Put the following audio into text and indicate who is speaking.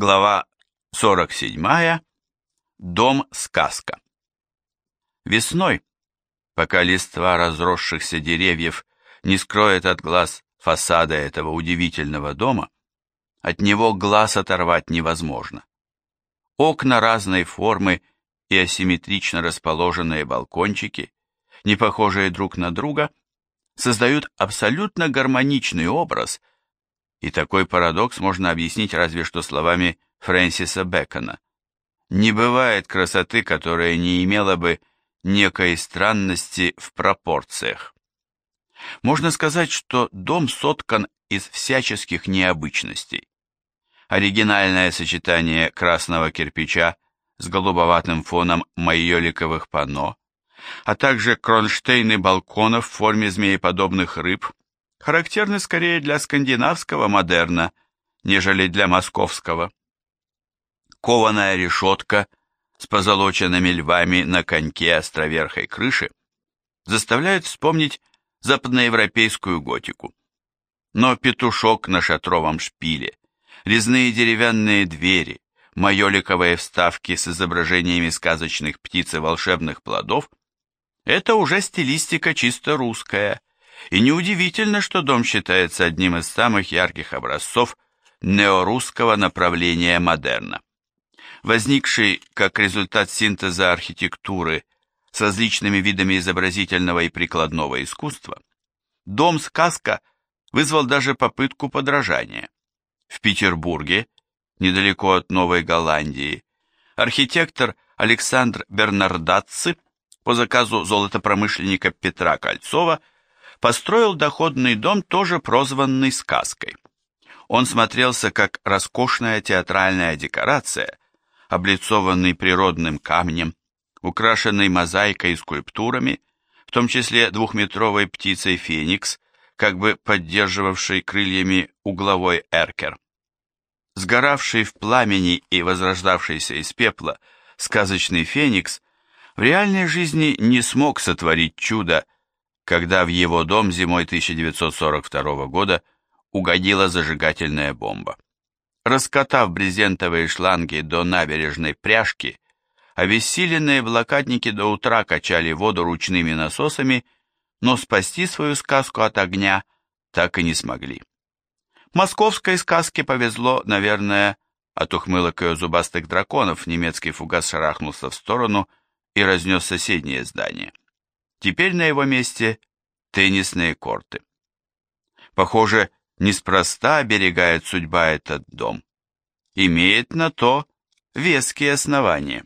Speaker 1: Глава 47. Дом-сказка. Весной, пока листва разросшихся деревьев не скроет от глаз фасада этого удивительного дома, от него глаз оторвать невозможно. Окна разной формы и асимметрично расположенные балкончики, не похожие друг на друга, создают абсолютно гармоничный образ – и такой парадокс можно объяснить разве что словами Фрэнсиса Бэкона. Не бывает красоты, которая не имела бы некой странности в пропорциях. Можно сказать, что дом соткан из всяческих необычностей. Оригинальное сочетание красного кирпича с голубоватым фоном майоликовых панно, а также кронштейны балконов в форме змееподобных рыб характерны скорее для скандинавского модерна, нежели для московского. Кованая решетка с позолоченными львами на коньке островерхой крыши заставляет вспомнить западноевропейскую готику. Но петушок на шатровом шпиле, резные деревянные двери, майоликовые вставки с изображениями сказочных птиц и волшебных плодов – это уже стилистика чисто русская, и неудивительно, что дом считается одним из самых ярких образцов неорусского направления модерна. Возникший как результат синтеза архитектуры с различными видами изобразительного и прикладного искусства, дом-сказка вызвал даже попытку подражания. В Петербурге, недалеко от Новой Голландии, архитектор Александр Бернардацци по заказу золотопромышленника Петра Кольцова – построил доходный дом, тоже прозванный сказкой. Он смотрелся как роскошная театральная декорация, облицованный природным камнем, украшенный мозаикой и скульптурами, в том числе двухметровой птицей Феникс, как бы поддерживавшей крыльями угловой эркер. Сгоравший в пламени и возрождавшийся из пепла сказочный Феникс в реальной жизни не смог сотворить чудо, когда в его дом зимой 1942 года угодила зажигательная бомба. Раскатав брезентовые шланги до набережной пряжки, обессиленные блокадники до утра качали воду ручными насосами, но спасти свою сказку от огня так и не смогли. Московской сказке повезло, наверное, от ухмылок ее зубастых драконов немецкий фугас шарахнулся в сторону и разнес соседнее здание. Теперь на его месте теннисные корты. Похоже, неспроста оберегает судьба этот дом. Имеет на то веские основания.